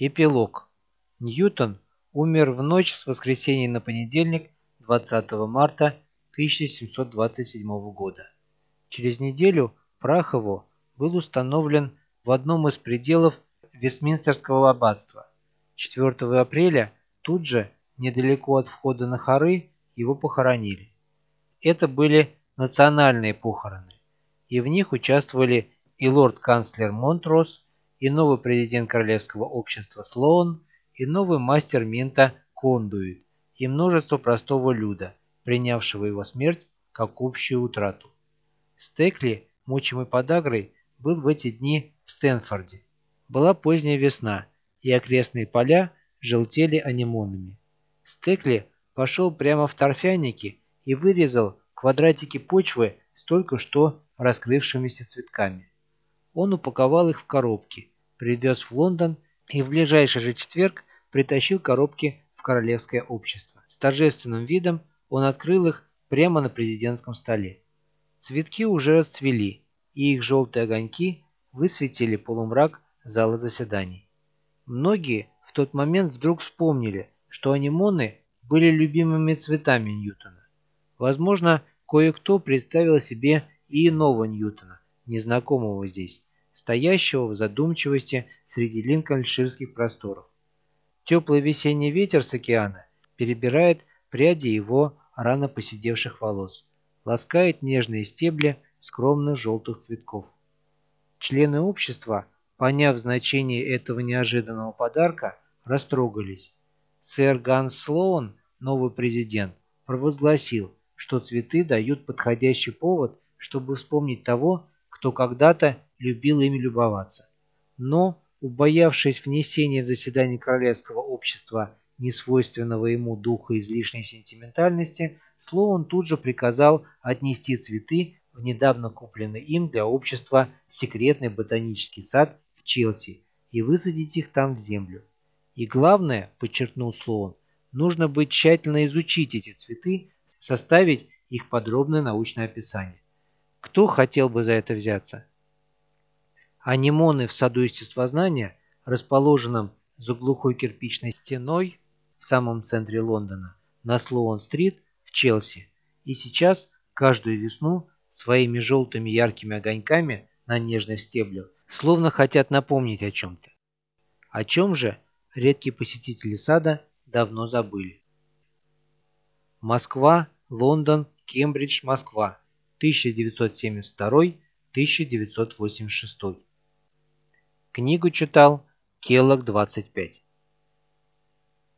Эпилог. Ньютон умер в ночь с воскресенья на понедельник 20 марта 1727 года. Через неделю прах его был установлен в одном из пределов Вестминстерского аббатства. 4 апреля тут же, недалеко от входа на хоры, его похоронили. Это были национальные похороны, и в них участвовали и лорд-канцлер Монтрос, и новый президент Королевского общества Слоун, и новый мастер Минта Кондуит, и множество простого люда, принявшего его смерть как общую утрату. Стекли, мучимый подагрой, был в эти дни в Стэнфорде. Была поздняя весна, и окрестные поля желтели анемонами. Стекли пошел прямо в торфяники и вырезал квадратики почвы с только что раскрывшимися цветками. Он упаковал их в коробки, привез в Лондон и в ближайший же четверг притащил коробки в Королевское общество. С торжественным видом он открыл их прямо на президентском столе. Цветки уже расцвели, и их желтые огоньки высветили полумрак зала заседаний. Многие в тот момент вдруг вспомнили, что анимоны были любимыми цветами Ньютона. Возможно, кое-кто представил себе и иного Ньютона, незнакомого здесь, стоящего в задумчивости среди линкольнширских просторов. Теплый весенний ветер с океана перебирает пряди его рано поседевших волос, ласкает нежные стебли скромных желтых цветков. Члены общества, поняв значение этого неожиданного подарка, растрогались. Сэр Ганс Слоун, новый президент, провозгласил, что цветы дают подходящий повод, чтобы вспомнить того, кто когда-то любил ими любоваться. Но, убоявшись внесения в заседание Королевского общества несвойственного ему духа излишней сентиментальности, Слоун тут же приказал отнести цветы в недавно купленный им для общества секретный ботанический сад в Челси и высадить их там в землю. И главное, подчеркнул Слоун, нужно быть тщательно изучить эти цветы, составить их подробное научное описание. Кто хотел бы за это взяться? Анимоны в саду естествознания, расположенном за глухой кирпичной стеной в самом центре Лондона, на Слоун-стрит в Челси, и сейчас каждую весну своими желтыми яркими огоньками на нежных стеблях словно хотят напомнить о чем-то. О чем же редкие посетители сада давно забыли. Москва, Лондон, Кембридж, Москва, 1972-1986. Книгу читал Келлог 25.